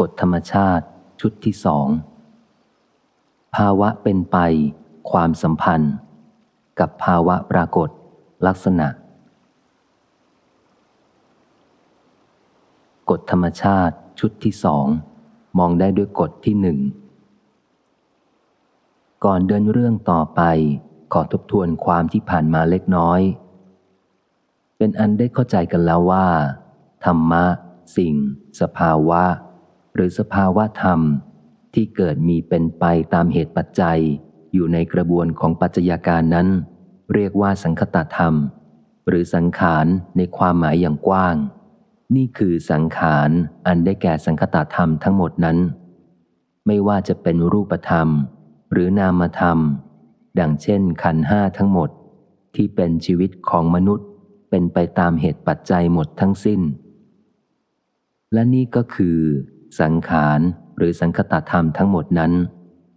กฎธรรมชาติ ชุดที่สอง ภาวะเป็นไป ความสัมพันธ์ กับภาวะปรากฏ ลักษณะ กฎธรรมชาติ ชุดที่สอง มองได้ด้วยกฎที่หนึ่ง ก่อนเดินเรื่องต่อไป ขอทบทวนความที่ผ่านมาเล็กน้อย เป็นอันได้เข้าใจกันแล้วว่า ธรรมะ สิ่ง สภาวะ หรือสภาวะธรรมที่เกิดมีเป็นไปตามเหตุปัจจัย อยู่ในกระบวนของปัจจัยาการนั้น เรียกว่าสังคตธรรม หรือสังขารในความหมายอย่างกว้าง นี่คือสังขารอันได้แก่สังคตธรรมทั้งหมดนั้น ไม่ว่าจะเป็นรูปธรรม หรือนามธรรม ดังเช่นขันห้าทั้งหมด ที่เป็นชีวิตของมนุษย์เป็นไปตามเหตุปัจจัยหมดทั้งสิ้น และนี่ก็คือ สังขารหรือสังคตธรรมทั้งหมดนั้น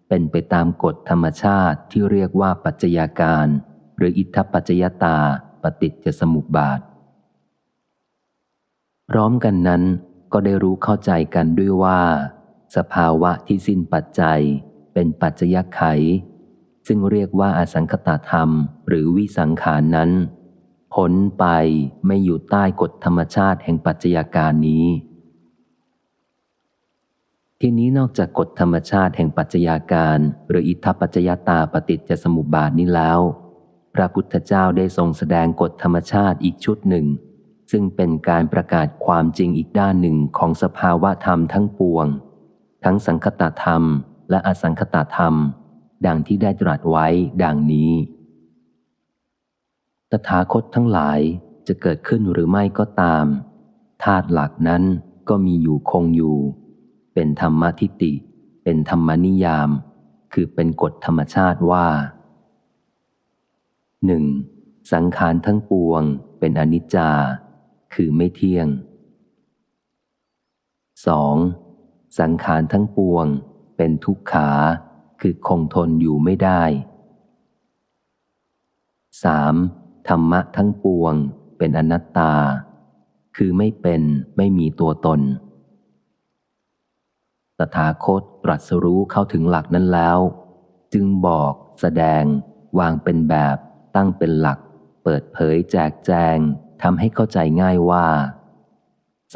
เป็นไปตามกฎธรรมชาติที่เรียกว่าปัจจัยาการ หรืออิทธปัจจยตาปฏิจจสมุปบาท พร้อมกันนั้นก็ได้รู้เข้าใจกันด้วยว่า สภาวะที่สิ้นปัจจัย เป็นปัจจยไข ซึ่งเรียกว่าอสังคตธรรม หรือวิสังขารนั้นผลไปไม่อยู่ใต้กฎธรรมชาติแห่งปัจจัยาการนี้ ทีนี้นอกจากกฎธรรมชาติแห่งปัจจัยาการ หรืออิทธปัจจยตาปฏิจจสมุปบาทนี้แล้ว พระพุทธเจ้าได้ทรงแสดงกฎธรรมชาติอีกชุดหนึ่ง ซึ่งเป็นการประกาศความจริงอีกด้านหนึ่งของสภาวะธรรมทั้งปวง ทั้งสังคตธรรม และอสังคตธรรม ดังที่ได้ตรัสไว้ดังนี้ตถาคตทั้งหลายจะเกิดขึ้นหรือไม่ก็ตามธาตุหลักนั้นก็มีอยู่คงอยู่ เป็นธรรมทิฏฐิเป็นธรรมนิยาม คือเป็นกฎธรรมชาติว่าหนึ่งสังขารทั้งปวง เป็นอนิจจา คือไม่เที่ยง 2. สังขารทั้งปวง เป็นทุกขา คือคงทนอยู่ไม่ได้ 3. ธรรมะทั้งปวง เป็นอนัตตา คือไม่เป็นไม่มีตัวตน ตถาคตตรัสรู้เข้าถึงหลักนั้นแล้ว จึงบอก แสดง วางเป็นแบบ ตั้งเป็นหลัก เปิดเผยแจกแจงทำให้เข้าใจง่ายว่า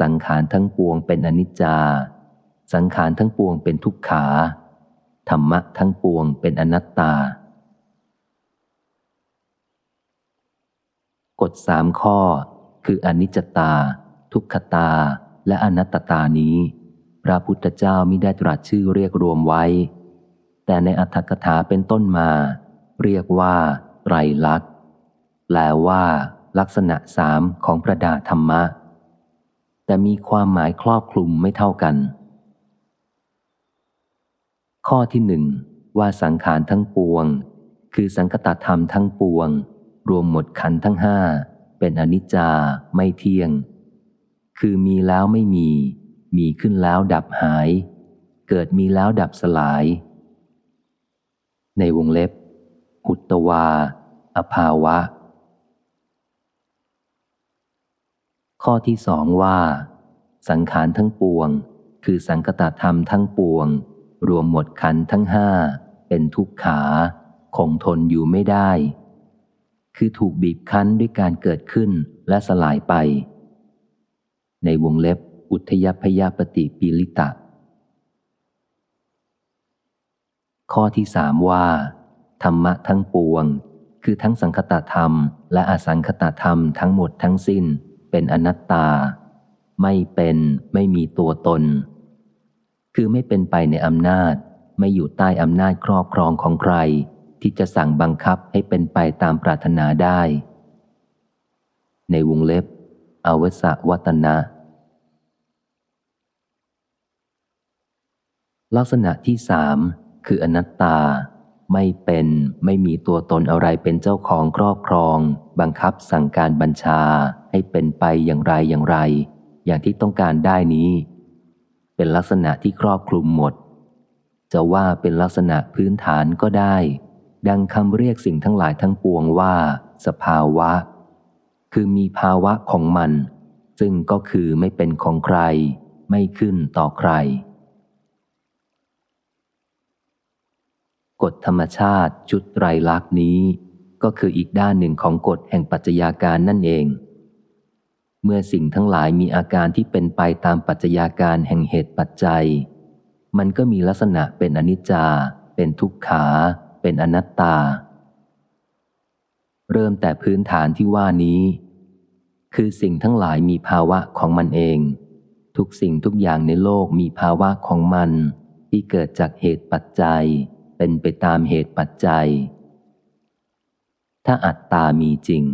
สังขารทั้งปวงเป็นอนิจจา สังขารทั้งปวงเป็นทุกขาธรรมะทั้งปวงเป็นอนัตตา กฎสามข้อคืออนิจจตา ทุกขตาและอนัตตานี้ พระพุทธเจ้ามิได้ตรัสชื่อเรียกรวมไว้ แต่ในอัตถกถาเป็นต้นมา เรียกว่าไตรลักษณ์แปลว่า ลักษณะสามของประดาธรรมะ แต่มีความหมายครอบคลุมไม่เท่ากัน ข้อที่หนึ่งว่าสังขารทั้งปวง คือสังคตธรรมทั้งปวง รวมหมดขันทั้งห้าเป็นอนิจจาไม่เที่ยง คือมีแล้วไม่มี มีขึ้นแล้วดับหาย เกิดมีแล้วดับสลาย ในวงเล็บหุตวา อภาวะ ข้อที่สองว่า สังขารทั้งปวง คือสังกตธรรมทั้งปวง รวมหมดขันทั้งห้า เป็นทุกขาคงทนอยู่ไม่ได้ คือถูกบีบคั้นด้วยการเกิดขึ้นและสลายไป ในวงเล็บ อุทยพยาปฏิปิลิตะ ข้อที่สามว่า ธรรมะทั้งปวง คือทั้งสังคตธรรม และอสังคตธรรมทั้งหมดทั้งสิ้น เป็นอนัตตา ไม่เป็นไม่มีตัวตน คือไม่เป็นไปในอำนาจ ไม่อยู่ใต้อำนาจครอบครองของใคร ที่จะสั่งบังคับให้เป็นไปตามปรารถนาได้ ในวงเล็บอวสวัตนะ ลักษณะที่สามคืออนัตตา ไม่เป็นไม่มีตัวตนอะไรเป็นเจ้าของครอบครอง บังคับสั่งการบัญชาให้เป็นไปอย่างไรอย่างไร อย่างที่ต้องการได้นี้ เป็นลักษณะที่ครอบคลุมหมด จะว่าเป็นลักษณะพื้นฐานก็ได้ ดังคำเรียกสิ่งทั้งหลายทั้งปวงว่า สภาวะ คือมีภาวะของมัน ซึ่งก็คือไม่เป็นของใคร ไม่ขึ้นต่อใคร กฎธรรมชาติชุดไตรลักษณ์นี้ ก็คืออีกด้านหนึ่งของกฎแห่งปัจจัยาการนั่นเอง เมื่อสิ่งทั้งหลายมีอาการที่เป็นไปตามปัจจัยาการแห่งเหตุปัจจัย มันก็มีลักษณะเป็นอนิจจา เป็นทุกขา เป็นอนัตตา เริ่มแต่พื้นฐานที่ว่านี้ คือสิ่งทั้งหลายมีภาวะของมันเอง ทุกสิ่งทุกอย่างในโลกมีภาวะของมัน ที่เกิดจากเหตุปัจจัย เป็นไปตามเหตุปัจจัย ถ้าอัตตามีจริง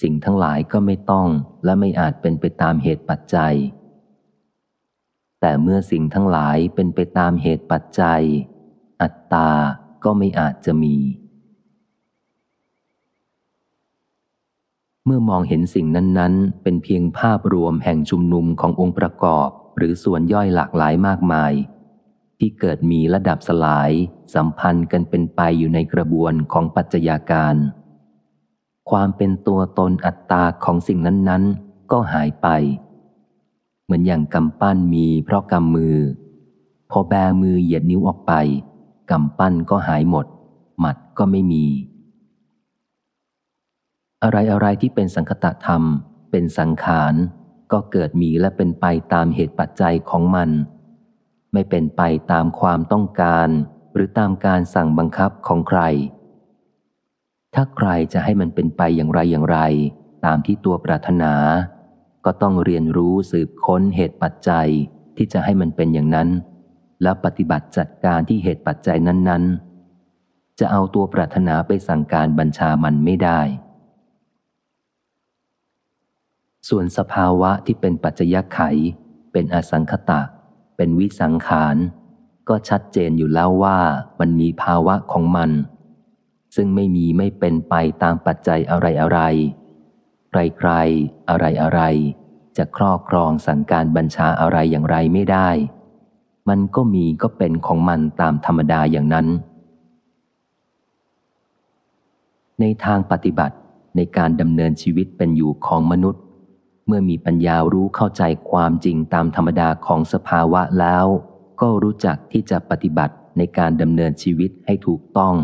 สิ่งทั้งหลายก็ไม่ต้องและไม่อาจเป็นไปตามเหตุปัจจัย แต่เมื่อสิ่งทั้งหลายเป็นไปตามเหตุปัจจัย อัตตาก็ไม่อาจจะมี เมื่อมองเห็นสิ่งนั้นๆ เป็นเพียงภาพรวมแห่งชุมนุมขององค์ประกอบหรือส่วนย่อยหลากหลายมากมาย ที่เกิดมีระดับสลาย สัมพันธ์กันเป็นไปอยู่ในกระบวนของปัจจัยาการ ความเป็นตัวตนอัตตาของสิ่งนั้นๆ ก็หายไป เหมือนอย่างกำปั้นมีเพราะกำมือ พอแบมือเหยียดนิ้วออกไปกำปั้นก็หายหมด หมัดก็ไม่มี อะไรอะไรที่เป็นสังคตธรรม เป็นสังขาร ก็เกิดมีและเป็นไปตามเหตุปัจจัยของมัน ไม่เป็นไปตามความต้องการ หรือตามการสั่งบังคับของใคร ถ้าใครจะให้มันเป็นไปอย่างไรอย่างไร ตามที่ตัวปรารถนา ก็ต้องเรียนรู้สืบค้นเหตุปัจจัยที่จะให้มันเป็นอย่างนั้น แล้วปฏิบัติจัดการที่เหตุปัจจัยนั้นๆ จะเอาตัวปรารถนาไปสั่งการบัญชามันไม่ได้ ส่วนสภาวะที่เป็นปัจจยไขเป็นอสังคตะ เป็นวิสังขาร ก็ชัดเจนอยู่แล้วว่ามันมีภาวะของมัน ซึ่งไม่มีไม่เป็นไปตามปัจจัยอะไรอะไรใครๆอะไรอะไรจะครอบครองสั่งการบัญชาอะไรอย่างไรไม่ได้ มันก็มีก็เป็นของมันตามธรรมดาอย่างนั้น ในทางปฏิบัติในการดำเนินชีวิตเป็นอยู่ของมนุษย์ เมื่อมีปัญญารู้เข้าใจความจริงตามธรรมดาของสภาวะแล้ว ก็รู้จักที่จะปฏิบัติในการดำเนินชีวิตให้ถูกต้อง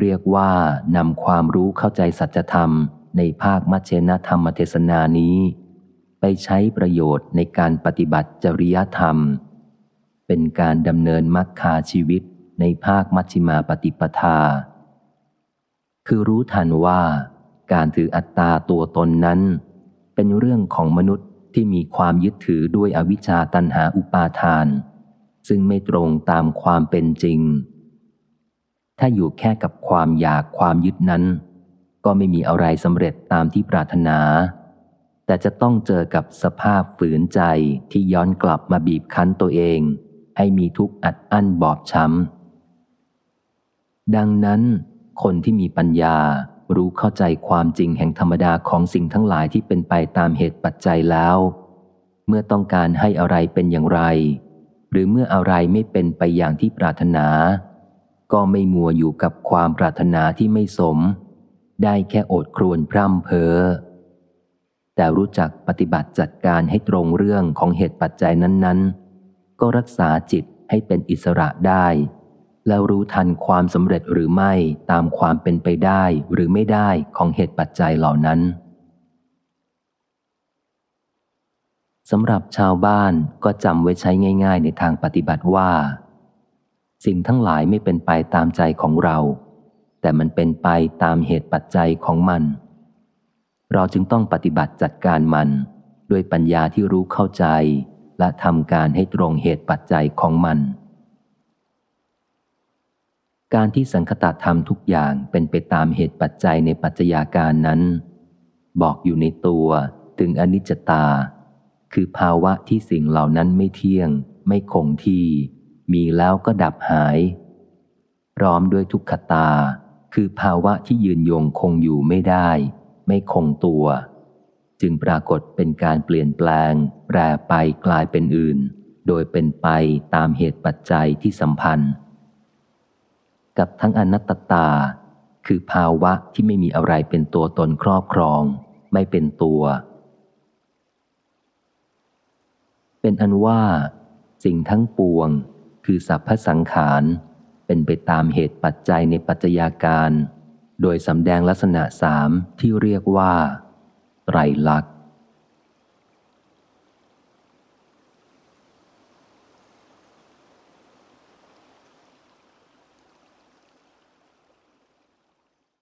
เรียกว่านำความรู้เข้าใจสัจธรรมในภาคมัชเชนธรรมเทศนานี้ ไปใช้ประโยชน์ในการปฏิบัติจริยธรรม เป็นการดำเนินมรรคาชีวิตในภาคมัชฌิมาปฏิปทา คือรู้ทันว่า การถืออัตตาตัวตนนั้น เป็นเรื่องของมนุษย์ที่มีความยึดถือด้วยอวิชชาตันหาอุปาทาน ซึ่งไม่ตรงตามความเป็นจริง ถ้าอยู่แค่กับความอยากความยึดนั้น ก็ไม่มีอะไรสำเร็จตามที่ปรารถนา แต่จะต้องเจอกับสภาพฝืนใจที่ย้อนกลับมาบีบคั้นตัวเอง ให้มีทุกข์อัดอั้นบอบช้ำดังนั้น คนที่มีปัญญา รู้เข้าใจความจริงแห่งธรรมดาของสิ่งทั้งหลายที่เป็นไปตามเหตุปัจจัยแล้ว เมื่อต้องการให้อะไรเป็นอย่างไร หรือเมื่ออะไรไม่เป็นไปอย่างที่ปรารถนา ก็ไม่มัวอยู่กับความปรารถนาที่ไม่สม ได้แค่โอดครวญพร่ำเพ้อแต่รู้จักปฏิบัติจัดการให้ตรงเรื่องของเหตุปัจจัยนั้น ๆ ก็รักษาจิตให้เป็นอิสระได้ แล้วรู้ทันความสำเร็จหรือไม่ตามความเป็นไปได้หรือไม่ได้ของเหตุปัจจัยเหล่านั้นสำหรับชาวบ้านก็จำไว้ใช้ง่าย ๆ ในทางปฏิบัติว่า สิ่งทั้งหลายไม่เป็นไปตามใจของเรา แต่มันเป็นไปตามเหตุปัจจัยของมัน เราจึงต้องปฏิบัติจัดการมัน ด้วยปัญญาที่รู้เข้าใจ และทำการให้ตรงเหตุปัจจัยของมัน การที่สังคตธรรมทุกอย่างเป็นไปตามเหตุปัจจัยในปัจจัยาการนั้น บอกอยู่ในตัวถึงอนิจจตา คือภาวะที่สิ่งเหล่านั้นไม่เที่ยง ไม่คงที่ มีแล้วก็ดับหาย พร้อมด้วยทุกขตา คือภาวะที่ยืนยงคงอยู่ไม่ได้ ไม่คงตัว จึงปรากฏเป็นการเปลี่ยนแปลง แปรไปกลายเป็นอื่น โดยเป็นไปตามเหตุปัจจัยที่สัมพันธ์ กับทั้งอนัตตา คือภาวะที่ไม่มีอะไรเป็นตัวตนครอบครอง ไม่เป็นตัว เป็นอันว่า สิ่งทั้งปวง คือสัพพสังขารเป็นไปตามเหตุปัจจัยในปัจจัยาการ โดยสำแดงลักษณะสามที่เรียกว่า ไตรลักษณ